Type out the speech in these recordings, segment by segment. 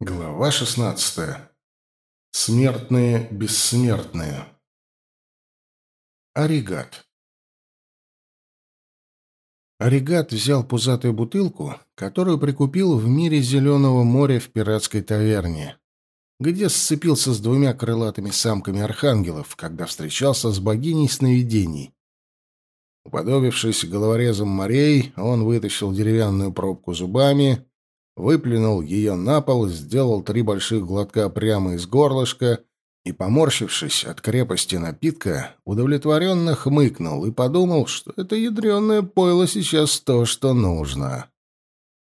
Глава 16. Смертные бессмертные. Оригат. Оригат взял пузатую бутылку, которую прикупил в мире Зеленого моря в пиратской таверне, где сцепился с двумя крылатыми самками архангелов, когда встречался с богиней сновидений. Уподобившись головорезом морей, он вытащил деревянную пробку зубами выплюнул ее на пол, сделал три больших глотка прямо из горлышка и, поморщившись от крепости напитка, удовлетворенно хмыкнул и подумал, что это ядреное пойло сейчас то, что нужно.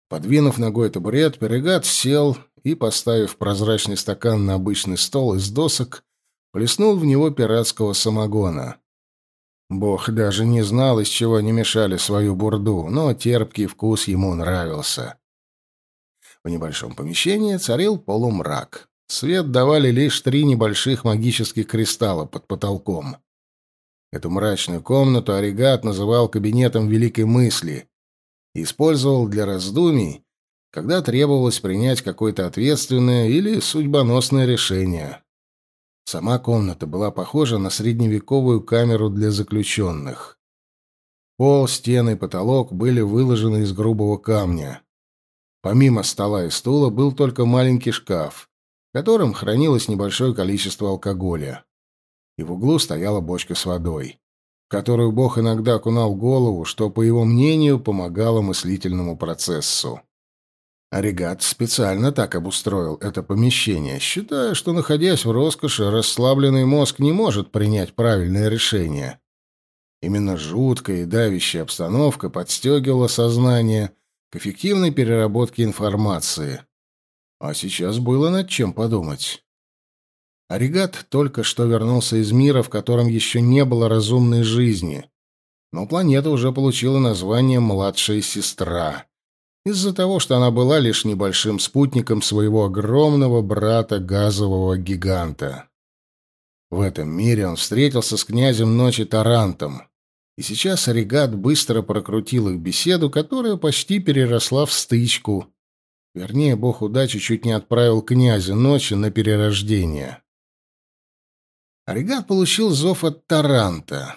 Подвинув ногой табурет, Перегат сел и, поставив прозрачный стакан на обычный стол из досок, плеснул в него пиратского самогона. Бог даже не знал, из чего они мешали свою бурду, но терпкий вкус ему нравился. В небольшом помещении царил полумрак. Свет давали лишь три небольших магических кристалла под потолком. Эту мрачную комнату Оригат называл кабинетом великой мысли и использовал для раздумий, когда требовалось принять какое-то ответственное или судьбоносное решение. Сама комната была похожа на средневековую камеру для заключенных. Пол, стены и потолок были выложены из грубого камня. Помимо стола и стула был только маленький шкаф, в котором хранилось небольшое количество алкоголя. И в углу стояла бочка с водой, в которую Бог иногда окунал голову, что, по его мнению, помогало мыслительному процессу. Оригат специально так обустроил это помещение, считая, что, находясь в роскоши, расслабленный мозг не может принять правильное решение. Именно жуткая и давящая обстановка подстегивала сознание – к эффективной переработке информации. А сейчас было над чем подумать. Оригат только что вернулся из мира, в котором еще не было разумной жизни. Но планета уже получила название «Младшая сестра» из-за того, что она была лишь небольшим спутником своего огромного брата газового гиганта. В этом мире он встретился с князем ночи Тарантом, и сейчас Оригат быстро прокрутил их беседу, которая почти переросла в стычку. Вернее, бог удачи чуть не отправил князя ночи на перерождение. Оригат получил зов от Таранта.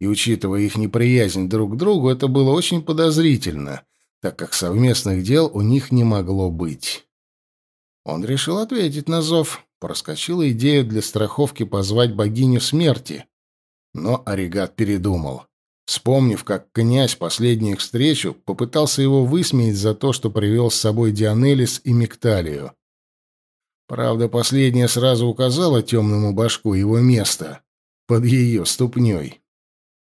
И, учитывая их неприязнь друг к другу, это было очень подозрительно, так как совместных дел у них не могло быть. Он решил ответить на зов. Проскочила идея для страховки позвать богиню смерти, но Оригат передумал. Вспомнив, как князь последнюю их встречу попытался его высмеять за то, что привел с собой Дионелис и Мекталию. Правда, последняя сразу указала темному башку его место под ее ступней.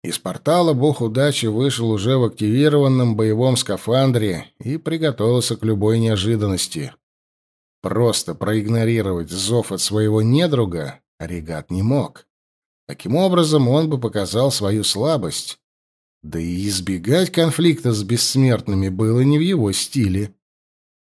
Из портала бог удачи вышел уже в активированном боевом скафандре и приготовился к любой неожиданности. Просто проигнорировать зов от своего недруга Оригат не мог. Таким образом, он бы показал свою слабость. Да и избегать конфликта с бессмертными было не в его стиле.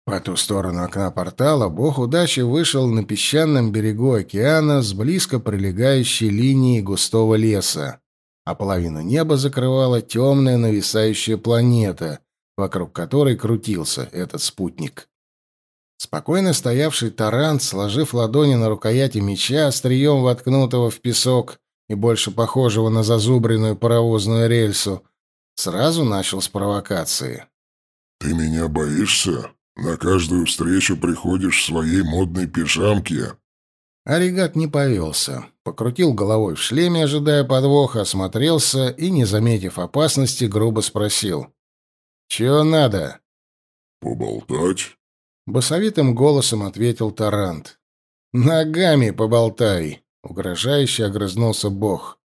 По ту сторону окна портала бог удачи вышел на песчаном берегу океана с близко прилегающей линией густого леса, а половину неба закрывала темная нависающая планета, вокруг которой крутился этот спутник. Спокойно стоявший тарант, сложив ладони на рукояти меча, острием воткнутого в песок, и больше похожего на зазубренную паровозную рельсу, сразу начал с провокации. «Ты меня боишься? На каждую встречу приходишь в своей модной пижамке». Оригат не повелся. Покрутил головой в шлеме, ожидая подвоха, осмотрелся и, не заметив опасности, грубо спросил. «Чего надо?» «Поболтать?» Басовитым голосом ответил Тарант. «Ногами поболтай!» Угрожающе огрызнулся Бог.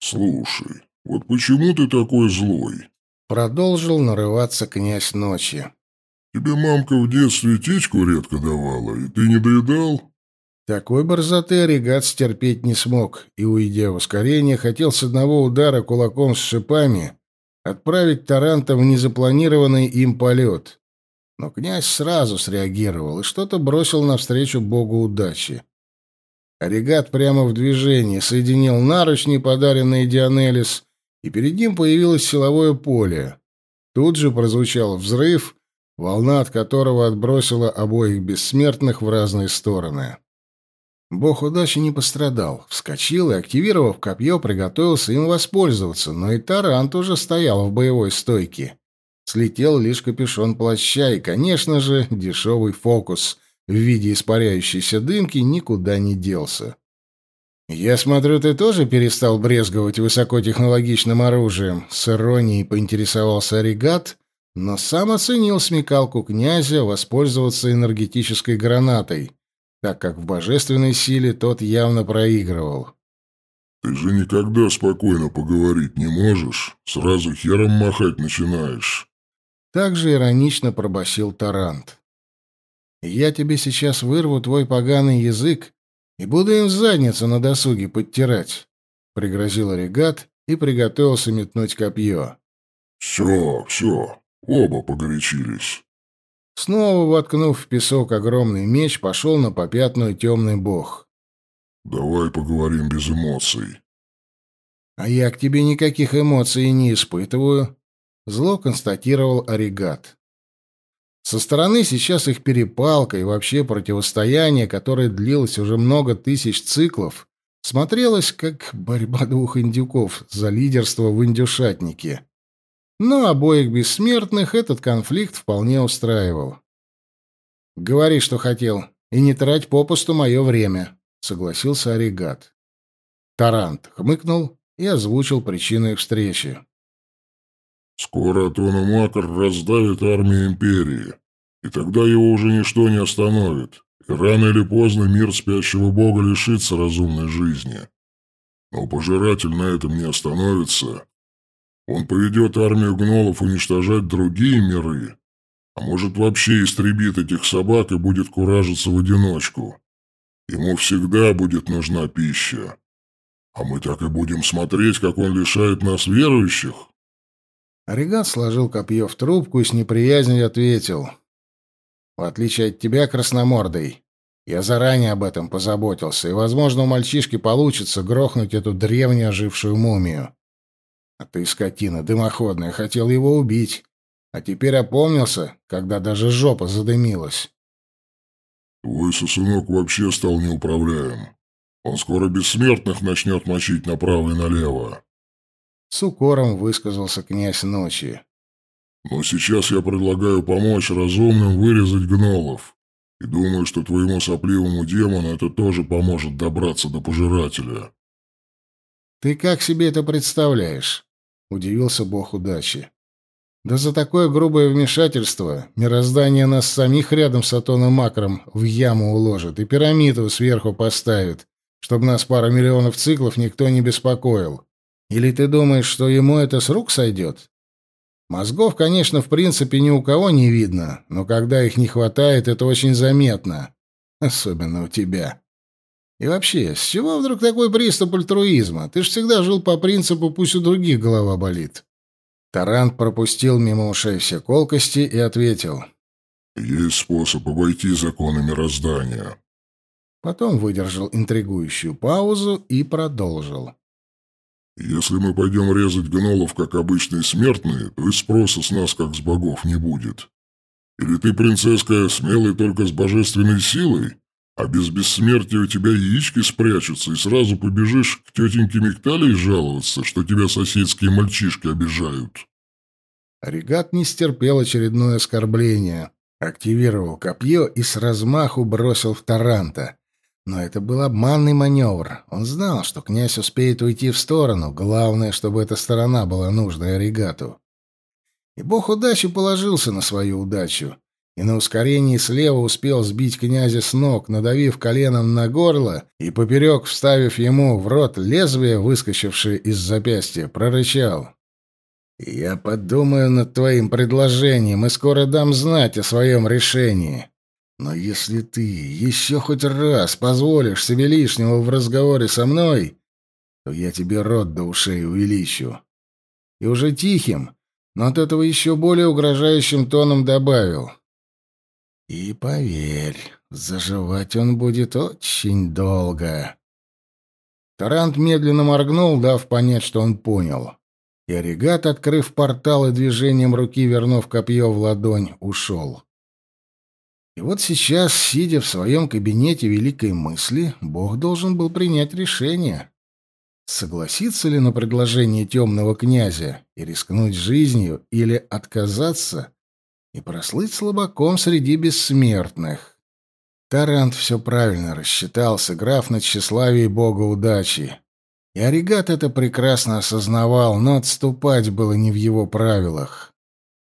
«Слушай, вот почему ты такой злой?» Продолжил нарываться князь ночи. «Тебе мамка в детстве течку редко давала, и ты не доедал?» Такой борзоты Оригат стерпеть не смог, и, уйдя в ускорение, хотел с одного удара кулаком с шипами отправить Таранта в незапланированный им полет. Но князь сразу среагировал и что-то бросил навстречу богу удачи. Оригат прямо в движении соединил наручни, подаренные Дионелис, и перед ним появилось силовое поле. Тут же прозвучал взрыв, волна от которого отбросила обоих бессмертных в разные стороны. Бог удачи не пострадал. Вскочил и, активировав копье, приготовился им воспользоваться, но и Тарант уже стоял в боевой стойке. Слетел лишь капюшон плаща и, конечно же, дешевый фокус в виде испаряющейся дымки никуда не делся. «Я смотрю, ты тоже перестал брезговать высокотехнологичным оружием?» С иронией поинтересовался Оригат, но сам оценил смекалку князя воспользоваться энергетической гранатой, так как в божественной силе тот явно проигрывал. «Ты же никогда спокойно поговорить не можешь, сразу хером махать начинаешь». Также иронично пробасил Тарант. «Я тебе сейчас вырву твой поганый язык и буду им задницу на досуге подтирать», — пригрозил регат и приготовился метнуть копье. «Все, все, оба погорячились». Снова воткнув в песок огромный меч, пошел на попятную темный бог. «Давай поговорим без эмоций». «А я к тебе никаких эмоций не испытываю», Зло констатировал Оригат. Со стороны сейчас их перепалка и вообще противостояние, которое длилось уже много тысяч циклов, смотрелось как борьба двух индюков за лидерство в индюшатнике. Но обоих бессмертных этот конфликт вполне устраивал. «Говори, что хотел, и не трать попусту мое время», — согласился Оригат. Тарант хмыкнул и озвучил причину их встречи. Скоро Атона Макар раздавит армию Империи, и тогда его уже ничто не остановит, и рано или поздно мир спящего бога лишится разумной жизни. Но Пожиратель на этом не остановится. Он поведет армию гнолов уничтожать другие миры, а может вообще истребит этих собак и будет куражиться в одиночку. Ему всегда будет нужна пища. А мы так и будем смотреть, как он лишает нас верующих? Оригат сложил копье в трубку и с неприязнью ответил. «В отличие от тебя, красномордый, я заранее об этом позаботился, и, возможно, у мальчишки получится грохнуть эту древнюю ожившую мумию. А ты, скотина дымоходная, хотел его убить, а теперь опомнился, когда даже жопа задымилась». «Твой сосунок вообще стал неуправляем. Он скоро бессмертных начнет мочить направо и налево. С укором высказался князь ночи. «Но сейчас я предлагаю помочь разумным вырезать гнолов. И думаю, что твоему сопливому демону это тоже поможет добраться до пожирателя». «Ты как себе это представляешь?» — удивился бог удачи. «Да за такое грубое вмешательство мироздание нас самих рядом с Атоном Макром в яму уложит и пирамиду сверху поставит, чтобы нас пара миллионов циклов никто не беспокоил. Или ты думаешь, что ему это с рук сойдет? Мозгов, конечно, в принципе ни у кого не видно, но когда их не хватает, это очень заметно. Особенно у тебя. И вообще, с чего вдруг такой приступ альтруизма? Ты ж всегда жил по принципу «пусть у других голова болит». Тарант пропустил мимо ушей все колкости и ответил. «Есть способ обойти законы мироздания». Потом выдержал интригующую паузу и продолжил. Если мы пойдем резать гнолов, как обычные смертные, то и спроса с нас, как с богов, не будет. Или ты, принцесска, смелый только с божественной силой, а без бессмертия у тебя яички спрячутся, и сразу побежишь к тетеньке Мигталии жаловаться, что тебя соседские мальчишки обижают. Регат не стерпел очередное оскорбление, активировал копье и с размаху бросил в Таранта. Но это был обманный маневр. Он знал, что князь успеет уйти в сторону. Главное, чтобы эта сторона была нужной Оригату. И бог удачи положился на свою удачу. И на ускорении слева успел сбить князя с ног, надавив коленом на горло и поперек вставив ему в рот лезвие, выскочившее из запястья, прорычал. «Я подумаю над твоим предложением и скоро дам знать о своем решении». Но если ты еще хоть раз позволишь себе лишнего в разговоре со мной, то я тебе рот до ушей увеличу. И уже тихим, но от этого еще более угрожающим тоном добавил. И поверь, заживать он будет очень долго. Тарант медленно моргнул, дав понять, что он понял. и Оригат, открыв портал и движением руки вернув копье в ладонь, ушел. И вот сейчас, сидя в своем кабинете великой мысли, Бог должен был принять решение. Согласиться ли на предложение темного князя и рискнуть жизнью, или отказаться и прослыть слабаком среди бессмертных? Тарант все правильно рассчитал, сыграв на тщеславии бога удачи. И Оригат это прекрасно осознавал, но отступать было не в его правилах.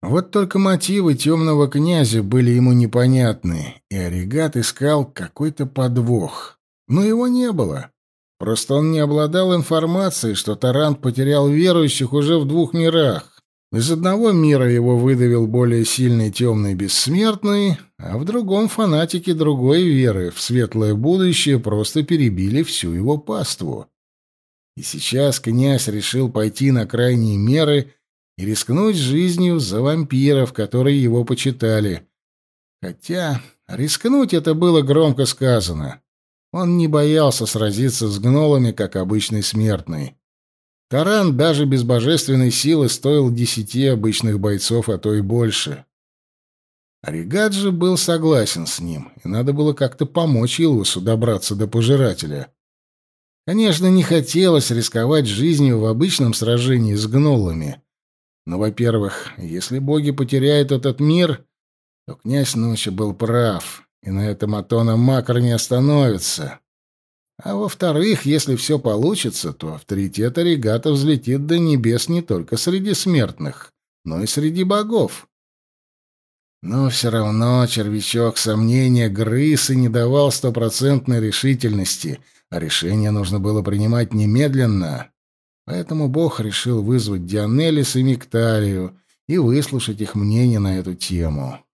Вот только мотивы темного князя были ему непонятны, и Оригат искал какой-то подвох. Но его не было. Просто он не обладал информацией, что Тарант потерял верующих уже в двух мирах. Из одного мира его выдавил более сильный темный бессмертный, а в другом фанатики другой веры в светлое будущее просто перебили всю его паству. И сейчас князь решил пойти на крайние меры и рискнуть жизнью за вампиров, которые его почитали. Хотя рискнуть это было громко сказано. Он не боялся сразиться с гнолами, как обычный смертный. Таран даже без божественной силы стоил десяти обычных бойцов, а то и больше. Оригаджи был согласен с ним, и надо было как-то помочь Илвусу добраться до пожирателя. Конечно, не хотелось рисковать жизнью в обычном сражении с гнолами. Но, во-первых, если боги потеряют этот мир, то князь Ночи был прав, и на этом Атона Макар не остановится. А во-вторых, если все получится, то авторитет Оригата взлетит до небес не только среди смертных, но и среди богов. Но все равно червячок сомнения грыз и не давал стопроцентной решительности — а решение нужно было принимать немедленно. Поэтому Бог решил вызвать Дионелис и Микталию и выслушать их мнение на эту тему.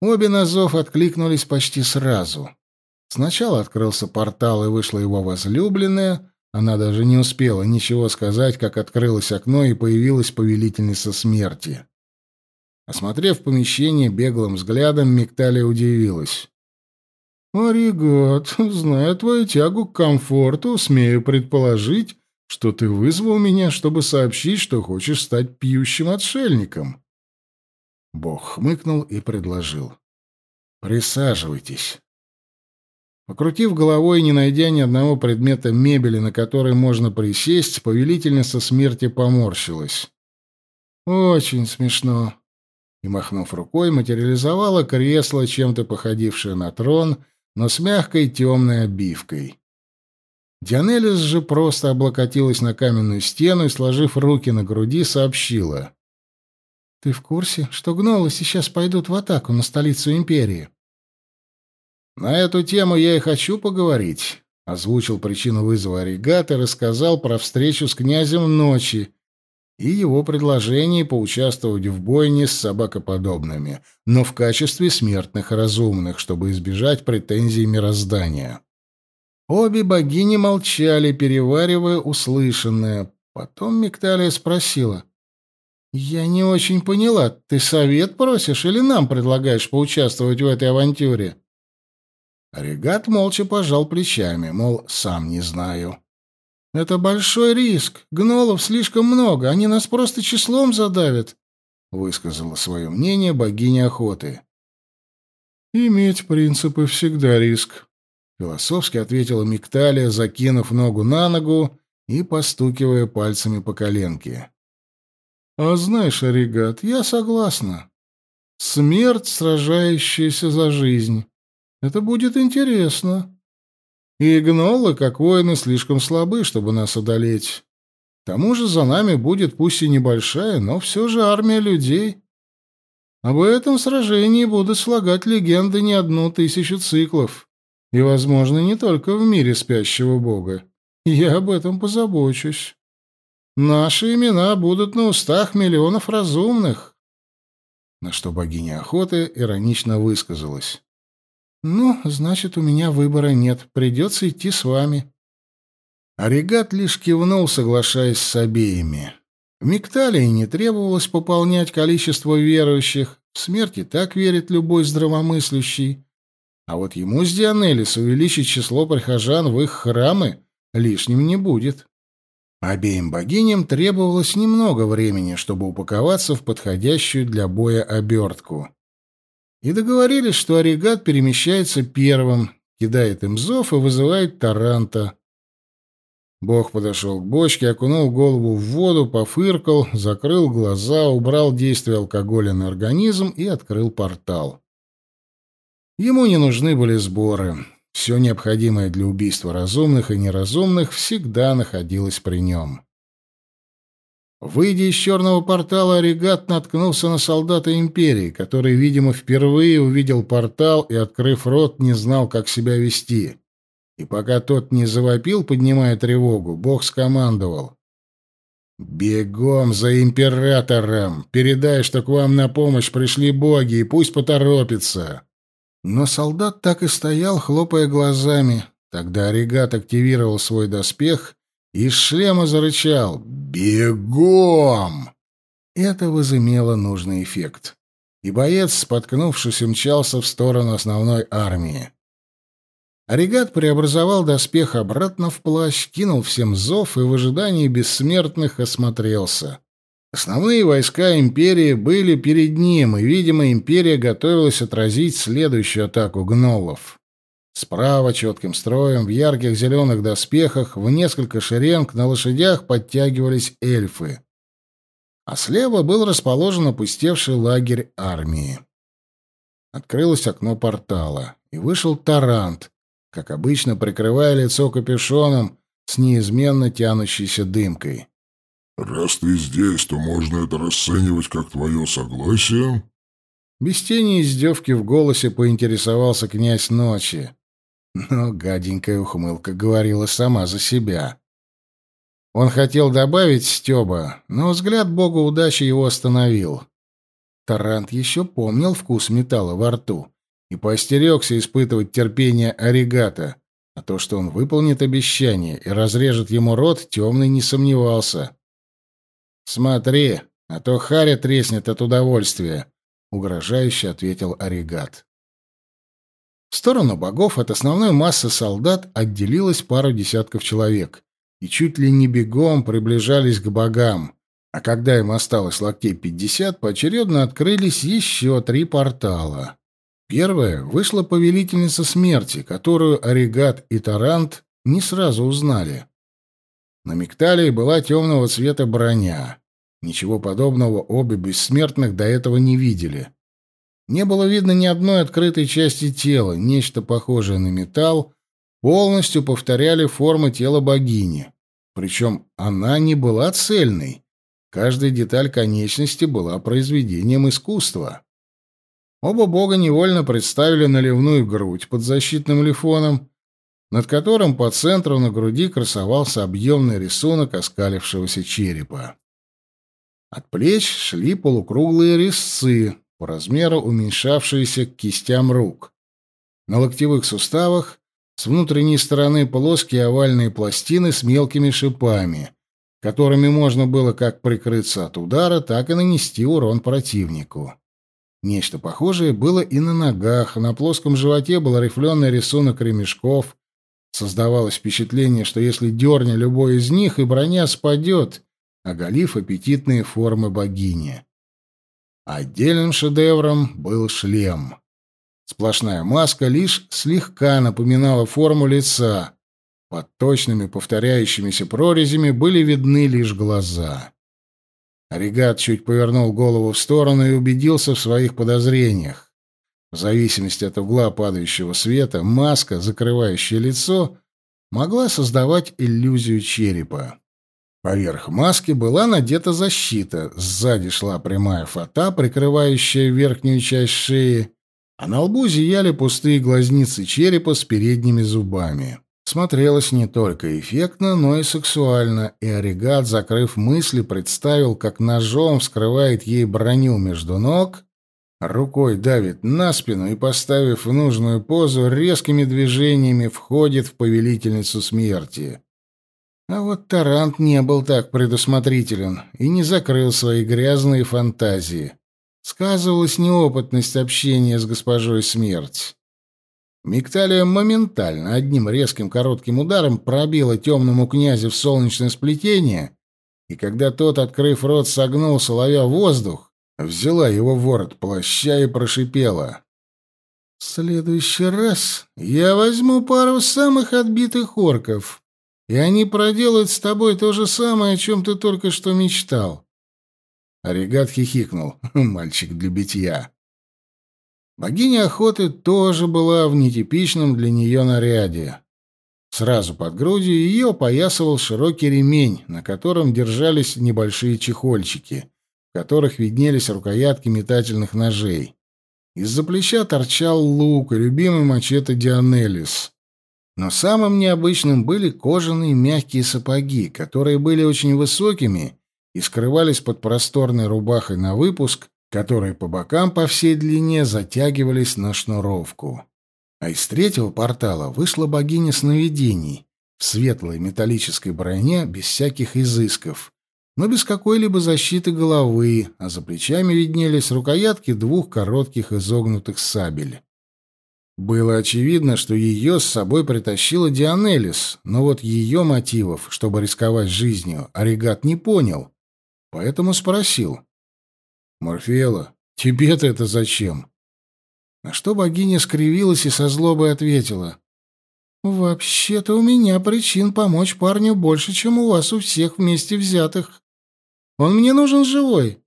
Обе на зов откликнулись почти сразу. Сначала открылся портал, и вышла его возлюбленная. Она даже не успела ничего сказать, как открылось окно, и появилась повелительница смерти. Осмотрев помещение беглым взглядом, Микталия удивилась. «Аригат, зная твою тягу к комфорту, смею предположить, что ты вызвал меня, чтобы сообщить, что хочешь стать пьющим отшельником». Бог хмыкнул и предложил. «Присаживайтесь». Покрутив головой и не найдя ни одного предмета мебели, на который можно присесть, повелительница смерти поморщилась. «Очень смешно». И, махнув рукой, материализовала кресло, чем-то походившее на трон, но с мягкой темной обивкой. Дианелис же просто облокотилась на каменную стену и, сложив руки на груди, сообщила. «Ты в курсе, что гнолы сейчас пойдут в атаку на столицу империи?» «На эту тему я и хочу поговорить», — озвучил причину вызова Оригат и рассказал про встречу с князем ночи и его предложение поучаствовать в бойне с собакоподобными, но в качестве смертных разумных, чтобы избежать претензий мироздания. Обе богини молчали, переваривая услышанное. Потом Микталия спросила. «Я не очень поняла, ты совет просишь или нам предлагаешь поучаствовать в этой авантюре?» Регат молча пожал плечами, мол, сам не знаю. Это большой риск. Гнолов слишком много, они нас просто числом задавят, высказала свое мнение богиня охоты. Иметь принципы всегда риск, философски ответила Микталия, закинув ногу на ногу и постукивая пальцами по коленке. А знаешь, Оригат, я согласна. Смерть, сражающаяся за жизнь. Это будет интересно. И гнолы, как воины, слишком слабы, чтобы нас одолеть. К тому же за нами будет пусть и небольшая, но все же армия людей. Об этом сражении будут слагать легенды не одну тысячу циклов. И, возможно, не только в мире спящего бога. Я об этом позабочусь. Наши имена будут на устах миллионов разумных. На что богиня охоты иронично высказалась. «Ну, значит, у меня выбора нет. Придется идти с вами». Оригат лишь кивнул, соглашаясь с обеими. В Микталии не требовалось пополнять количество верующих. В смерти так верит любой здравомыслящий. А вот ему с Дионелис увеличить число прихожан в их храмы лишним не будет. Обеим богиням требовалось немного времени, чтобы упаковаться в подходящую для боя обертку. И договорились, что Оригат перемещается первым, кидает им зов и вызывает Таранта. Бог подошел к бочке, окунул голову в воду, пофыркал, закрыл глаза, убрал действие алкоголя на организм и открыл портал. Ему не нужны были сборы. Все необходимое для убийства разумных и неразумных всегда находилось при нем. Выйдя из черного портала, Оригат наткнулся на солдата Империи, который, видимо, впервые увидел портал и, открыв рот, не знал, как себя вести. И пока тот не завопил, поднимая тревогу, бог скомандовал. «Бегом за императором! Передай, что к вам на помощь пришли боги, и пусть поторопится!» Но солдат так и стоял, хлопая глазами. Тогда Оригат активировал свой доспех и из шлема зарычал «Бегом!». Это возымело нужный эффект, и боец, споткнувшись, умчался в сторону основной армии. Оригат преобразовал доспех обратно в плащ, кинул всем зов и в ожидании бессмертных осмотрелся. Основные войска империи были перед ним, и, видимо, империя готовилась отразить следующую атаку гнолов. Справа четким строем, в ярких зеленых доспехах, в несколько шеренг на лошадях подтягивались эльфы. А слева был расположен опустевший лагерь армии. Открылось окно портала, и вышел Тарант, как обычно, прикрывая лицо капюшоном с неизменно тянущейся дымкой. «Раз ты здесь, то можно это расценивать как твое согласие?» Без тени издевки в голосе поинтересовался князь ночи. Но гаденькая ухмылка говорила сама за себя. Он хотел добавить Стеба, но взгляд бога удачи его остановил. Тарант еще помнил вкус металла во рту и поостерегся испытывать терпение Оригата, а то, что он выполнит обещание и разрежет ему рот, темный не сомневался. «Смотри, а то Харя треснет от удовольствия», — угрожающе ответил Оригат. В сторону богов от основной массы солдат отделилось пару десятков человек, и чуть ли не бегом приближались к богам, а когда им осталось локтей пятьдесят, поочередно открылись еще три портала. Первая вышла повелительница смерти, которую Оригат и Тарант не сразу узнали. На Мигталии была темного цвета броня. Ничего подобного обе бессмертных до этого не видели. Не было видно ни одной открытой части тела, нечто похожее на металл, полностью повторяли формы тела богини. Причем она не была цельной. Каждая деталь конечности была произведением искусства. Оба бога невольно представили наливную грудь под защитным лифоном, над которым по центру на груди красовался объемный рисунок оскалившегося черепа. От плеч шли полукруглые резцы, по размеру уменьшавшиеся к кистям рук. На локтевых суставах с внутренней стороны плоские овальные пластины с мелкими шипами, которыми можно было как прикрыться от удара, так и нанести урон противнику. Нечто похожее было и на ногах, на плоском животе был рифленый рисунок ремешков. Создавалось впечатление, что если дерня любой из них, и броня спадет, оголив аппетитные формы богини. Отдельным шедевром был шлем. Сплошная маска лишь слегка напоминала форму лица. Под точными повторяющимися прорезями были видны лишь глаза. Регат чуть повернул голову в сторону и убедился в своих подозрениях. В зависимости от угла падающего света, маска, закрывающая лицо, могла создавать иллюзию черепа. Поверх маски была надета защита, сзади шла прямая фата, прикрывающая верхнюю часть шеи, а на лбу зияли пустые глазницы черепа с передними зубами. Смотрелось не только эффектно, но и сексуально, и Оригат, закрыв мысли, представил, как ножом вскрывает ей броню между ног, рукой давит на спину и, поставив в нужную позу, резкими движениями входит в повелительницу смерти. А вот Тарант не был так предусмотрителен и не закрыл свои грязные фантазии. Сказывалась неопытность общения с госпожой смерть. Мигталия моментально одним резким коротким ударом пробила темному князю в солнечное сплетение, и когда тот, открыв рот, согнулся, ловя воздух, взяла его ворот плаща и прошипела. «В следующий раз я возьму пару самых отбитых орков, и они проделают с тобой то же самое, о чем ты только что мечтал». Оригат хихикнул. «Мальчик для битья». Богиня охоты тоже была в нетипичном для нее наряде. Сразу под грудью ее опоясывал широкий ремень, на котором держались небольшие чехольчики, в которых виднелись рукоятки метательных ножей. Из-за плеча торчал лук и любимый мачете Дионелис. Но самым необычным были кожаные мягкие сапоги, которые были очень высокими и скрывались под просторной рубахой на выпуск которые по бокам по всей длине затягивались на шнуровку. А из третьего портала вышла богиня сновидений в светлой металлической броне без всяких изысков, но без какой-либо защиты головы, а за плечами виднелись рукоятки двух коротких изогнутых сабель. Было очевидно, что ее с собой притащила Дионелис, но вот ее мотивов, чтобы рисковать жизнью, Оригат не понял, поэтому спросил — «Морфеела, тебе-то это зачем?» На что богиня скривилась и со злобой ответила. «Вообще-то у меня причин помочь парню больше, чем у вас у всех вместе взятых. Он мне нужен живой.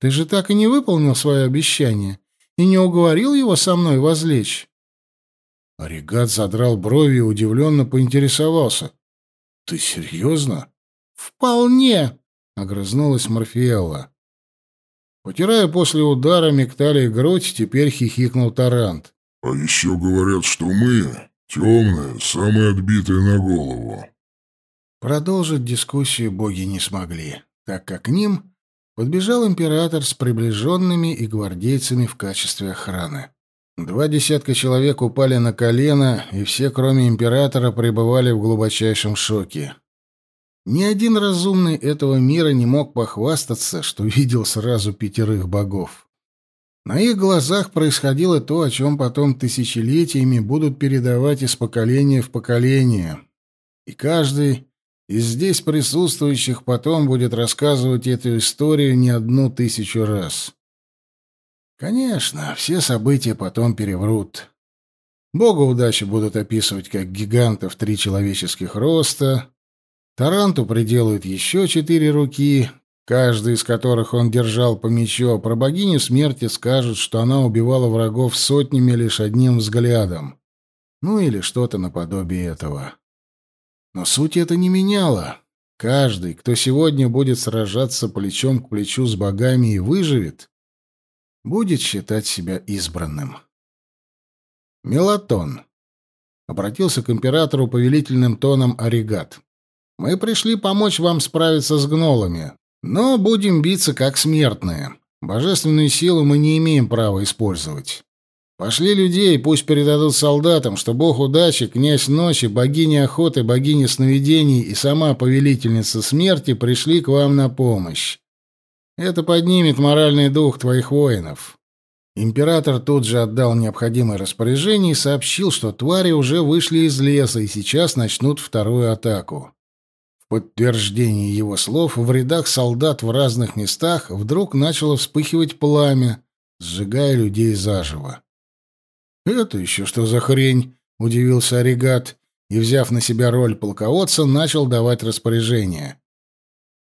Ты же так и не выполнил свое обещание и не уговорил его со мной возлечь». Оригат задрал брови и удивленно поинтересовался. «Ты серьезно?» «Вполне», — огрызнулась Морфеелла. Потирая после удара Мекталии грудь, теперь хихикнул Тарант. «А еще говорят, что мы темные, самые отбитые на голову». Продолжить дискуссию боги не смогли, так как к ним подбежал император с приближенными и гвардейцами в качестве охраны. Два десятка человек упали на колено, и все, кроме императора, пребывали в глубочайшем шоке. Ни один разумный этого мира не мог похвастаться, что видел сразу пятерых богов. На их глазах происходило то, о чем потом тысячелетиями будут передавать из поколения в поколение. И каждый из здесь присутствующих потом будет рассказывать эту историю не одну тысячу раз. Конечно, все события потом переврут. Бога удачи будут описывать как гигантов три человеческих роста, Таранту приделают еще четыре руки, каждый из которых он держал по мечу, а про богиню смерти скажут, что она убивала врагов сотнями лишь одним взглядом. Ну или что-то наподобие этого. Но суть это не меняло. Каждый, кто сегодня будет сражаться плечом к плечу с богами и выживет, будет считать себя избранным. Мелатон. Обратился к императору повелительным тоном Оригат. Мы пришли помочь вам справиться с гнолами, но будем биться как смертные. Божественную силу мы не имеем права использовать. Пошли людей, пусть передадут солдатам, что бог удачи, князь ночи, богиня охоты, богиня сновидений и сама повелительница смерти пришли к вам на помощь. Это поднимет моральный дух твоих воинов. Император тут же отдал необходимое распоряжение и сообщил, что твари уже вышли из леса и сейчас начнут вторую атаку подтверждение его слов в рядах солдат в разных местах вдруг начало вспыхивать пламя, сжигая людей заживо. «Это еще что за хрень?» — удивился Оригат и, взяв на себя роль полководца, начал давать распоряжение.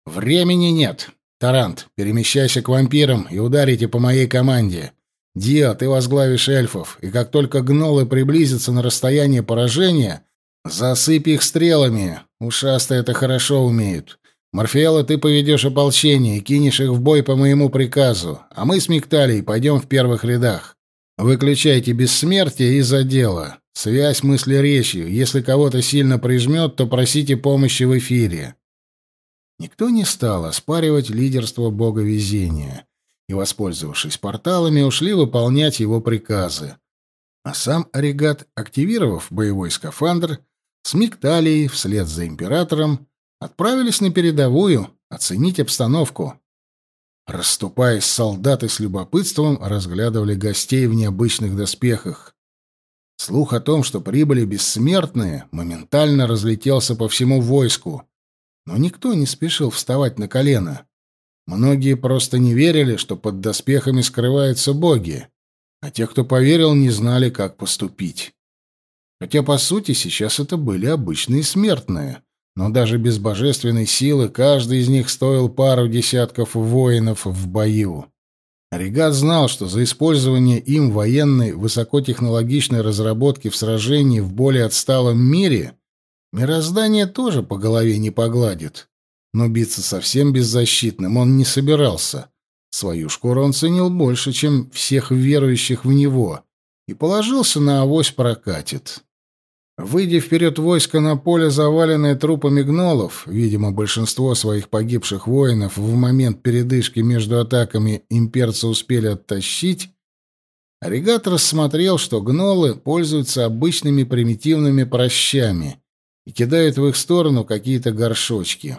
«Времени нет. Тарант, перемещайся к вампирам и ударите по моей команде. Дио, ты возглавишь эльфов, и как только гнолы приблизятся на расстояние поражения, засыпь их стрелами. Ушастые это хорошо умеют. Морфеала, ты поведешь ополчение и кинешь их в бой по моему приказу, а мы с Мигталией пойдем в первых рядах. Выключайте бессмертие и за дело. Связь мысли речью. Если кого-то сильно прижмет, то просите помощи в эфире». Никто не стал оспаривать лидерство бога везения и, воспользовавшись порталами, ушли выполнять его приказы. А сам Оригат, активировав боевой скафандр, с Мигталией вслед за императором отправились на передовую оценить обстановку. Расступаясь, солдаты с любопытством разглядывали гостей в необычных доспехах. Слух о том, что прибыли бессмертные, моментально разлетелся по всему войску. Но никто не спешил вставать на колено. Многие просто не верили, что под доспехами скрываются боги, а те, кто поверил, не знали, как поступить. Хотя, по сути, сейчас это были обычные смертные, но даже без божественной силы каждый из них стоил пару десятков воинов в бою. Регат знал, что за использование им военной высокотехнологичной разработки в сражении в более отсталом мире мироздание тоже по голове не погладит. Но биться совсем беззащитным он не собирался. Свою шкуру он ценил больше, чем всех верующих в него, и положился на авось прокатит. Выйдя вперед войска на поле, заваленное трупами гнолов, видимо, большинство своих погибших воинов в момент передышки между атаками имперцы успели оттащить, Оригат рассмотрел, что гнолы пользуются обычными примитивными прощами и кидают в их сторону какие-то горшочки.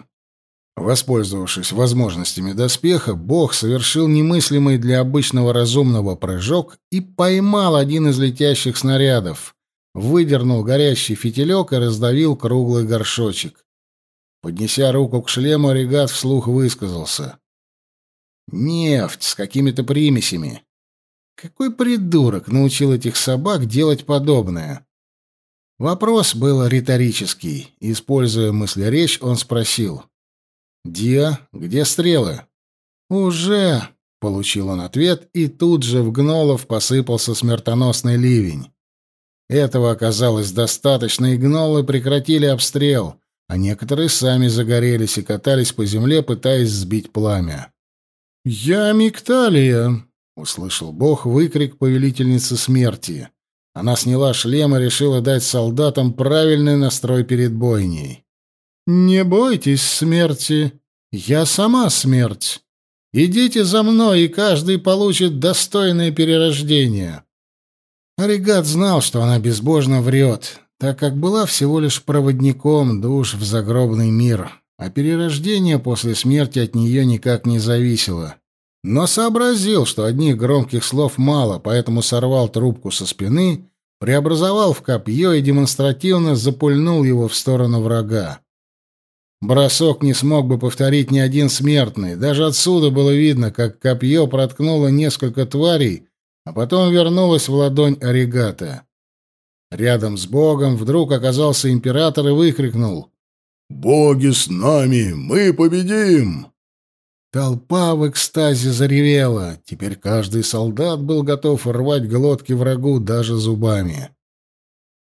Воспользовавшись возможностями доспеха, бог совершил немыслимый для обычного разумного прыжок и поймал один из летящих снарядов, выдернул горящий фитилек и раздавил круглый горшочек. Поднеся руку к шлему, регат вслух высказался. «Нефть с какими-то примесями. Какой придурок научил этих собак делать подобное?» Вопрос был риторический. Используя мыслеречь, он спросил. «Диа, где стрелы?» «Уже!» — получил он ответ, и тут же в гнолов посыпался смертоносный ливень. Этого оказалось достаточно, и гнолы прекратили обстрел, а некоторые сами загорелись и катались по земле, пытаясь сбить пламя. «Я Микталия!» — услышал бог выкрик повелительницы смерти. Она сняла шлем и решила дать солдатам правильный настрой перед бойней. «Не бойтесь смерти. Я сама смерть. Идите за мной, и каждый получит достойное перерождение». Оригат знал, что она безбожно врет, так как была всего лишь проводником душ в загробный мир, а перерождение после смерти от нее никак не зависело. Но сообразил, что одних громких слов мало, поэтому сорвал трубку со спины, преобразовал в копье и демонстративно запульнул его в сторону врага. Бросок не смог бы повторить ни один смертный. Даже отсюда было видно, как копье проткнуло несколько тварей, а потом вернулось в ладонь оригата. Рядом с богом вдруг оказался император и выкрикнул «Боги с нами! Мы победим!» Толпа в экстазе заревела. Теперь каждый солдат был готов рвать глотки врагу даже зубами.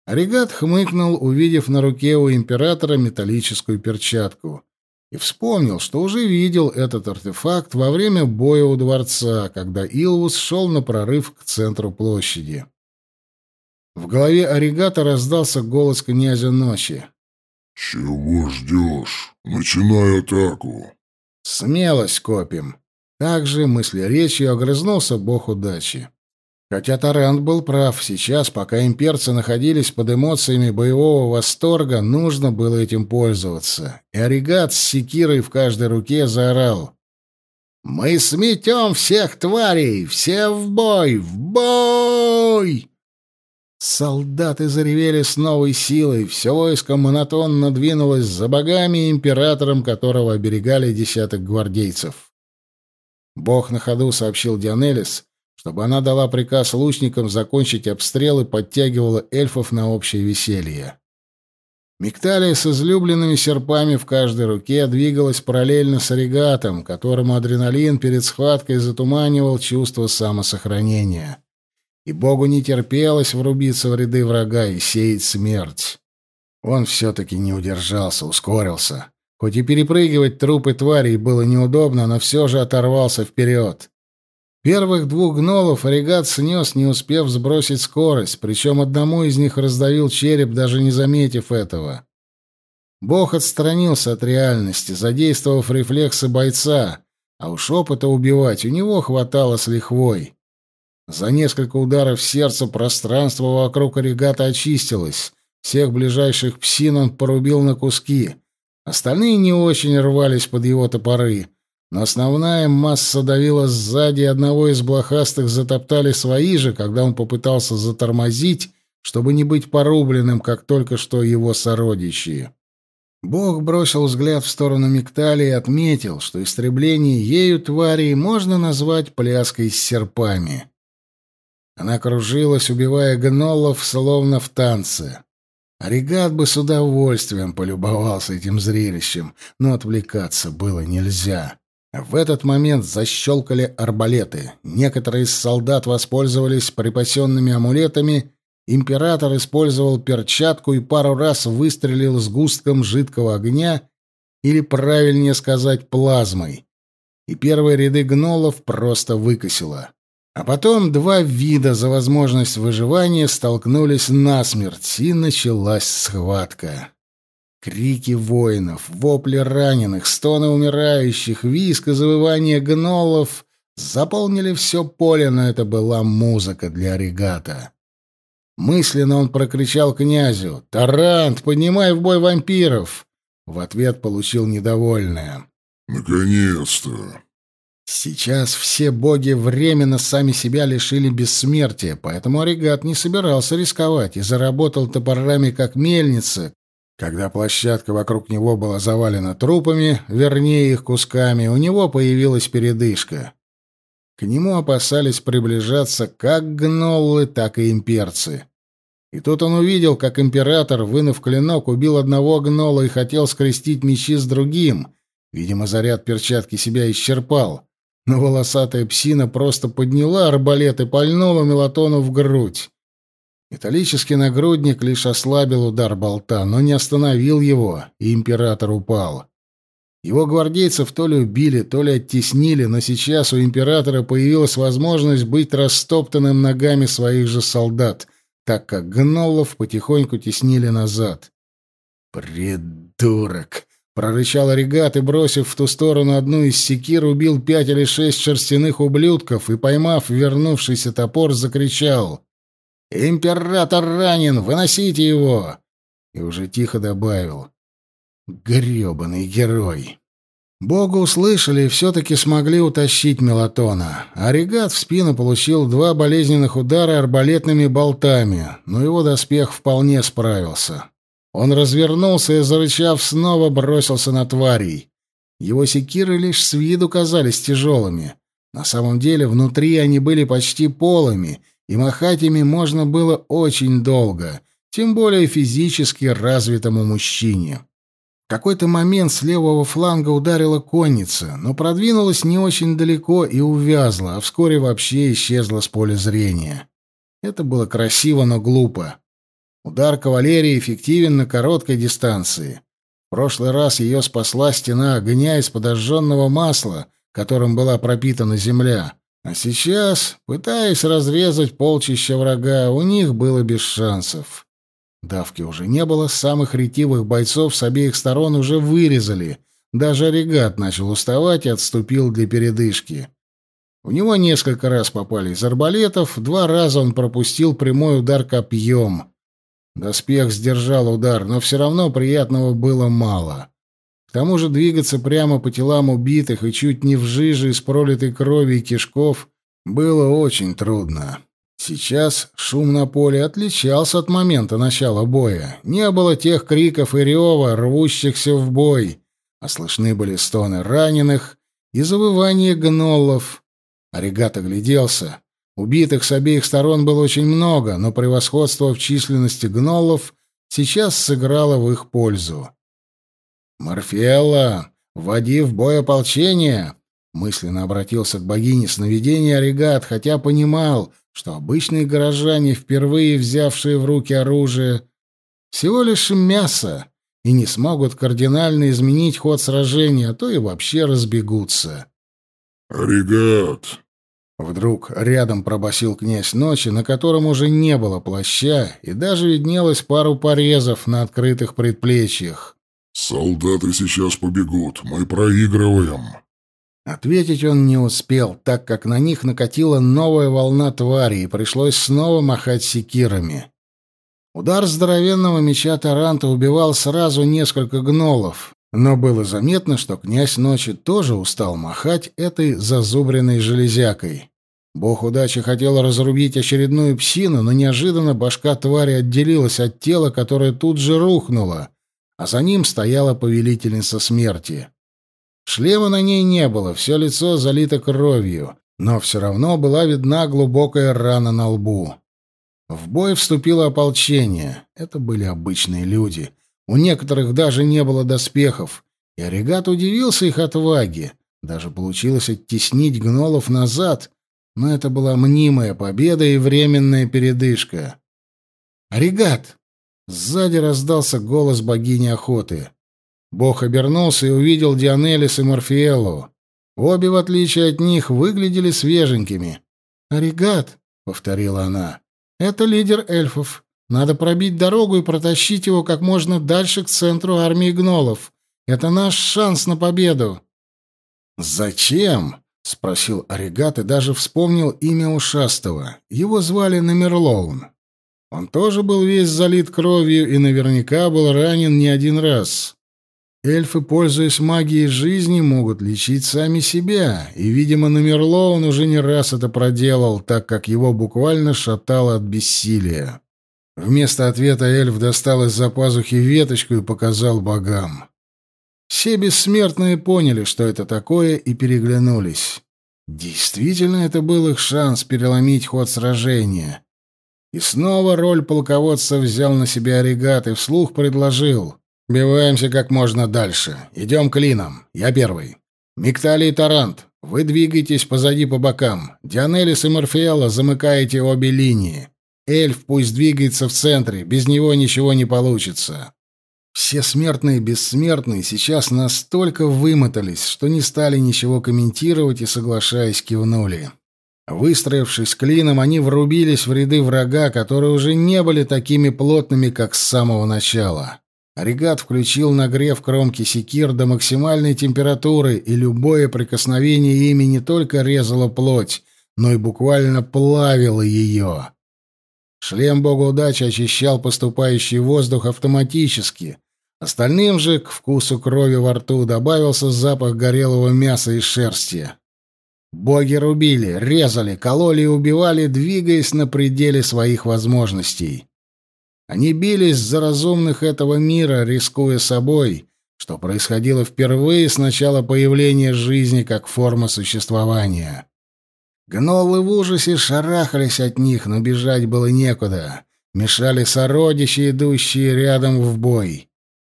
Оригат хмыкнул, увидев на руке у императора металлическую перчатку, и вспомнил, что уже видел этот артефакт во время боя у дворца, когда Илвус шел на прорыв к центру площади. В голове Оригата раздался голос князя ночи. «Чего ждешь? Начинай атаку!» «Смелость копим!» Также мысли речью огрызнулся бог удачи. Хотя Тарант был прав, сейчас, пока имперцы находились под эмоциями боевого восторга, нужно было этим пользоваться. И Оригат с секирой в каждой руке заорал. «Мы сметем всех тварей! Все в бой! В бой!» Солдаты заревели с новой силой, все войско монотонно двинулось за богами императором, которого оберегали десяток гвардейцев. Бог на ходу сообщил Дионелис, чтобы она дала приказ лучникам закончить обстрел и подтягивала эльфов на общее веселье. Мигталия с излюбленными серпами в каждой руке двигалась параллельно с оригатом, которому адреналин перед схваткой затуманивал чувство самосохранения. И богу не терпелось врубиться в ряды врага и сеять смерть. Он все-таки не удержался, ускорился. Хоть и перепрыгивать трупы тварей было неудобно, но все же оторвался вперед. Первых двух гнолов оригат снес, не успев сбросить скорость, причем одному из них раздавил череп, даже не заметив этого. Бог отстранился от реальности, задействовав рефлексы бойца, а уж опыта убивать у него хватало с лихвой. За несколько ударов сердца пространство вокруг оригата очистилось, всех ближайших псин он порубил на куски, остальные не очень рвались под его топоры — но основная масса давила сзади, одного из блохастых затоптали свои же, когда он попытался затормозить, чтобы не быть порубленным, как только что его сородичи. Бог бросил взгляд в сторону Мигтали и отметил, что истребление ею тварей можно назвать пляской с серпами. Она кружилась, убивая гнолов, словно в танце. Оригат бы с удовольствием полюбовался этим зрелищем, но отвлекаться было нельзя. В этот момент защелкали арбалеты. Некоторые из солдат воспользовались припасенными амулетами. Император использовал перчатку и пару раз выстрелил с густком жидкого огня, или, правильнее сказать, плазмой. И первые ряды гнолов просто выкосило. А потом два вида за возможность выживания столкнулись насмерть, и началась схватка. Крики воинов, вопли раненых, стоны умирающих, виск и завывание гнолов заполнили все поле, но это была музыка для регата. Мысленно он прокричал князю «Тарант, поднимай в бой вампиров!» В ответ получил недовольное. «Наконец-то!» Сейчас все боги временно сами себя лишили бессмертия, поэтому Оригат не собирался рисковать и заработал топорами как мельница. Когда площадка вокруг него была завалена трупами, вернее их кусками, у него появилась передышка. К нему опасались приближаться как гноллы, так и имперцы. И тут он увидел, как император, вынув клинок, убил одного гнола и хотел скрестить мечи с другим. Видимо, заряд перчатки себя исчерпал но волосатая псина просто подняла арбалет и пальнула Мелатону в грудь. Металлический нагрудник лишь ослабил удар болта, но не остановил его, и император упал. Его гвардейцев то ли убили, то ли оттеснили, но сейчас у императора появилась возможность быть растоптанным ногами своих же солдат, так как гнолов потихоньку теснили назад. «Придурок!» Прорычал регат и, бросив в ту сторону одну из секир, убил пять или шесть шерстяных ублюдков и, поймав вернувшийся топор, закричал «Император ранен! Выносите его!» И уже тихо добавил «Гребаный герой!» Бога услышали и все-таки смогли утащить Мелатона. Регат в спину получил два болезненных удара арбалетными болтами, но его доспех вполне справился. Он развернулся и, зарычав, снова бросился на тварей. Его секиры лишь с виду казались тяжелыми. На самом деле внутри они были почти полыми, и махать ими можно было очень долго, тем более физически развитому мужчине. В какой-то момент с левого фланга ударила конница, но продвинулась не очень далеко и увязла, а вскоре вообще исчезла с поля зрения. Это было красиво, но глупо. Удар кавалерии эффективен на короткой дистанции. В прошлый раз ее спасла стена огня из подожженного масла, которым была пропитана земля. А сейчас, пытаясь разрезать полчища врага, у них было без шансов. Давки уже не было, самых ретивых бойцов с обеих сторон уже вырезали. Даже регат начал уставать и отступил для передышки. В него несколько раз попали из арбалетов, два раза он пропустил прямой удар копьем. Доспех сдержал удар, но все равно приятного было мало. К тому же двигаться прямо по телам убитых и чуть не в жиже из пролитой крови и кишков было очень трудно. Сейчас шум на поле отличался от момента начала боя. Не было тех криков и рева, рвущихся в бой, а слышны были стоны раненых и завывание гноллов. Оригат огляделся. Убитых с обеих сторон было очень много, но превосходство в численности гнолов сейчас сыграло в их пользу. «Морфелла, вводи в бой ополчение!» Мысленно обратился к богине сновидения Оригат, хотя понимал, что обычные горожане, впервые взявшие в руки оружие, всего лишь мясо и не смогут кардинально изменить ход сражения, а то и вообще разбегутся. «Оригат, Вдруг рядом пробасил князь ночи, на котором уже не было плаща, и даже виднелось пару порезов на открытых предплечьях. «Солдаты сейчас побегут, мы проигрываем». Ответить он не успел, так как на них накатила новая волна твари, и пришлось снова махать секирами. Удар здоровенного меча Таранта убивал сразу несколько гнолов, но было заметно, что князь ночи тоже устал махать этой зазубренной железякой. Бог удачи хотел разрубить очередную псину, но неожиданно башка твари отделилась от тела, которое тут же рухнуло, а за ним стояла повелительница смерти. Шлема на ней не было, все лицо залито кровью, но все равно была видна глубокая рана на лбу. В бой вступило ополчение. Это были обычные люди. У некоторых даже не было доспехов, и Орегат удивился их отваге. Даже получилось оттеснить гнолов назад, но это была мнимая победа и временная передышка. «Орегат!» Сзади раздался голос богини охоты. Бог обернулся и увидел Дионелис и Морфиэллу. Обе, в отличие от них, выглядели свеженькими. «Оригат», — повторила она, — «это лидер эльфов. Надо пробить дорогу и протащить его как можно дальше к центру армии гнолов. Это наш шанс на победу». «Зачем?» — спросил Оригат и даже вспомнил имя ушастого. Его звали Намерлоун. Он тоже был весь залит кровью и наверняка был ранен не один раз. Эльфы, пользуясь магией жизни, могут лечить сами себя, и, видимо, Намерло он уже не раз это проделал, так как его буквально шатало от бессилия. Вместо ответа эльф достал из-за пазухи веточку и показал богам. Все бессмертные поняли, что это такое, и переглянулись. Действительно, это был их шанс переломить ход сражения. И снова роль полководца взял на себя орегат и вслух предложил — Убиваемся как можно дальше. Идем клином. Я первый. Миктали и Тарант, вы двигаетесь позади по бокам. Дионелис и Морфеала замыкаете обе линии. Эльф пусть двигается в центре, без него ничего не получится. Все смертные и бессмертные сейчас настолько вымотались, что не стали ничего комментировать и, соглашаясь, кивнули. Выстроившись клином, они врубились в ряды врага, которые уже не были такими плотными, как с самого начала. Регат включил нагрев кромки секир до максимальной температуры, и любое прикосновение ими не только резало плоть, но и буквально плавило ее. Шлем бога удачи очищал поступающий воздух автоматически. Остальным же к вкусу крови во рту добавился запах горелого мяса и шерсти. Боги рубили, резали, кололи и убивали, двигаясь на пределе своих возможностей. Они бились за разумных этого мира, рискуя собой, что происходило впервые с начала появления жизни как форма существования. Гнолы в ужасе шарахались от них, но бежать было некуда. Мешали сородичи, идущие рядом в бой.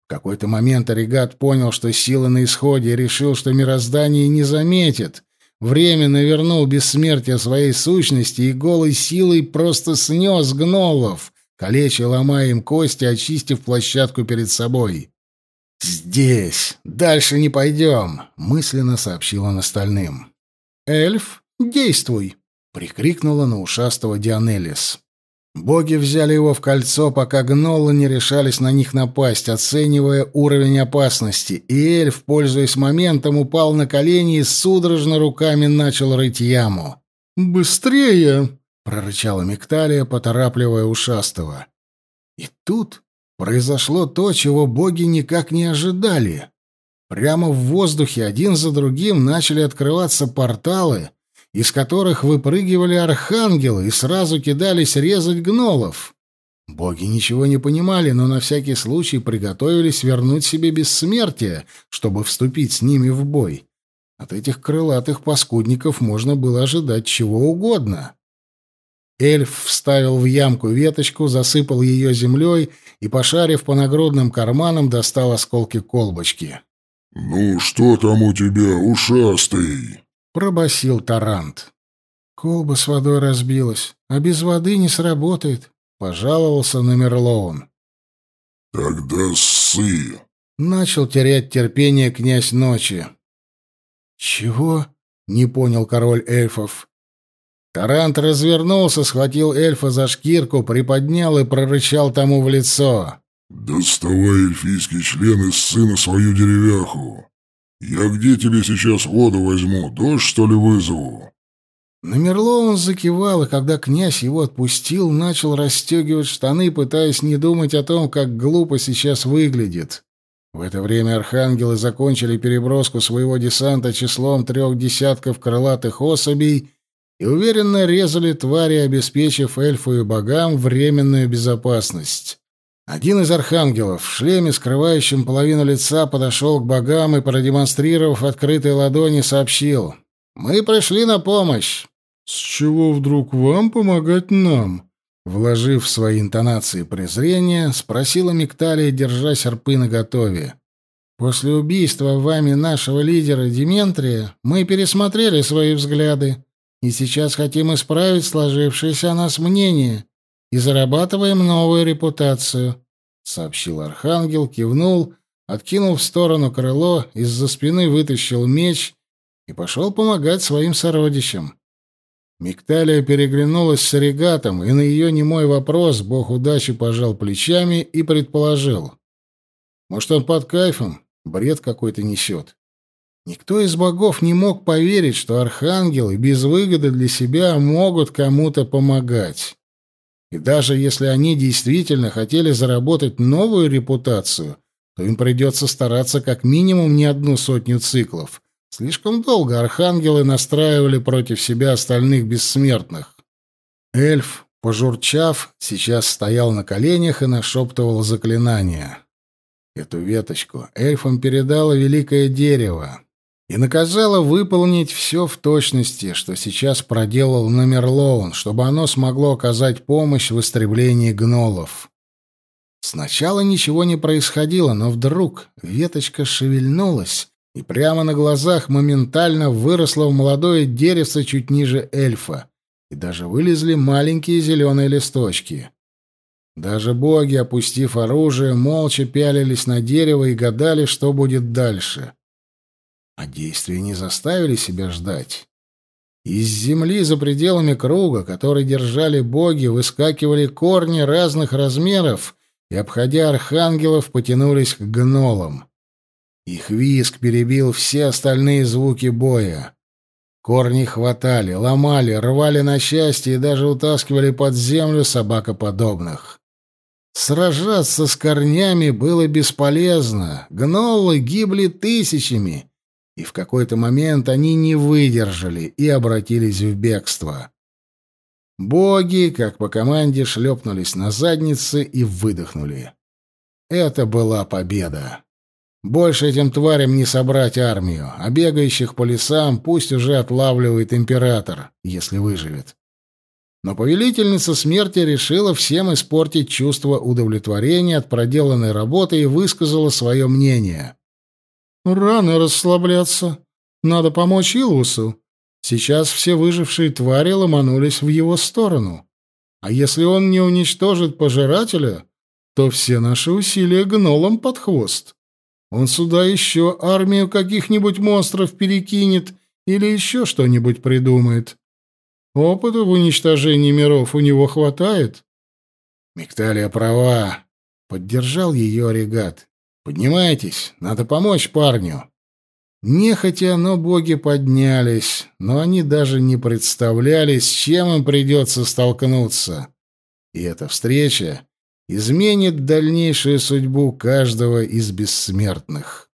В какой-то момент Оригат понял, что сила на исходе, и решил, что мироздание не заметит. Временно вернул бессмертие своей сущности и голой силой просто снес гнолов, калеча ломая им кости, очистив площадку перед собой. «Здесь! Дальше не пойдем!» — мысленно сообщил он остальным. «Эльф, действуй!» — прикрикнула на ушастого Дионелис. Боги взяли его в кольцо, пока гнолы не решались на них напасть, оценивая уровень опасности, и эльф, пользуясь моментом, упал на колени и судорожно руками начал рыть яму. «Быстрее!» прорычала Мекталия, поторапливая ушастого. И тут произошло то, чего боги никак не ожидали. Прямо в воздухе один за другим начали открываться порталы, из которых выпрыгивали архангелы и сразу кидались резать гнолов. Боги ничего не понимали, но на всякий случай приготовились вернуть себе бессмертие, чтобы вступить с ними в бой. От этих крылатых паскудников можно было ожидать чего угодно. Эльф вставил в ямку веточку, засыпал ее землей и, пошарив по нагрудным карманам, достал осколки колбочки. «Ну, что там у тебя, ушастый?» — пробасил Тарант. «Колба с водой разбилась, а без воды не сработает», — пожаловался на Мерлоун. «Тогда ссы!» — начал терять терпение князь ночи. «Чего?» — не понял король эльфов. Тарант развернулся, схватил эльфа за шкирку, приподнял и прорычал тому в лицо. «Доставай эльфийский член из сына свою деревяху. Я где тебе сейчас воду возьму? Дождь, что ли, вызову?» Намерло он закивал, и когда князь его отпустил, начал расстегивать штаны, пытаясь не думать о том, как глупо сейчас выглядит. В это время архангелы закончили переброску своего десанта числом трех десятков крылатых особей и уверенно резали твари, обеспечив эльфу и богам временную безопасность. Один из архангелов в шлеме, скрывающем половину лица, подошел к богам и, продемонстрировав открытые ладони, сообщил «Мы пришли на помощь». «С чего вдруг вам помогать нам?» Вложив в свои интонации презрения, спросила Микталия, держа серпы наготове. «После убийства вами нашего лидера Дементрия мы пересмотрели свои взгляды и сейчас хотим исправить сложившееся о нас мнение и зарабатываем новую репутацию», — сообщил Архангел, кивнул, откинул в сторону крыло, из-за спины вытащил меч и пошел помогать своим сородичам. Микталия переглянулась с регатом, и на ее немой вопрос бог удачи пожал плечами и предположил. Может, он под кайфом? Бред какой-то несет. Никто из богов не мог поверить, что архангелы без выгоды для себя могут кому-то помогать. И даже если они действительно хотели заработать новую репутацию, то им придется стараться как минимум не одну сотню циклов, Слишком долго архангелы настраивали против себя остальных бессмертных. Эльф, пожурчав, сейчас стоял на коленях и нашептывал заклинания. Эту веточку эльфам передало великое дерево и наказало выполнить все в точности, что сейчас проделал Номерлоун, чтобы оно смогло оказать помощь в истреблении гнолов. Сначала ничего не происходило, но вдруг веточка шевельнулась, и прямо на глазах моментально выросло в молодое деревце чуть ниже эльфа, и даже вылезли маленькие зеленые листочки. Даже боги, опустив оружие, молча пялились на дерево и гадали, что будет дальше. А действия не заставили себя ждать. Из земли за пределами круга, который держали боги, выскакивали корни разных размеров и, обходя архангелов, потянулись к гнолам. Их визг перебил все остальные звуки боя. Корни хватали, ломали, рвали на части и даже утаскивали под землю собакоподобных. Сражаться с корнями было бесполезно. Гнолы гибли тысячами, и в какой-то момент они не выдержали и обратились в бегство. Боги, как по команде, шлепнулись на задницы и выдохнули. Это была победа. Больше этим тварям не собрать армию, а бегающих по лесам пусть уже отлавливает император, если выживет. Но повелительница смерти решила всем испортить чувство удовлетворения от проделанной работы и высказала свое мнение. «Рано расслабляться. Надо помочь Илвусу. Сейчас все выжившие твари ломанулись в его сторону. А если он не уничтожит пожирателя, то все наши усилия гнолом под хвост». Он сюда еще армию каких-нибудь монстров перекинет или еще что-нибудь придумает. Опыта в уничтожении миров у него хватает. Мигталия права. Поддержал ее Оригат. Поднимайтесь, надо помочь парню. Нехотя, но боги поднялись, но они даже не представляли, с чем им придется столкнуться. И эта встреча изменит дальнейшую судьбу каждого из бессмертных.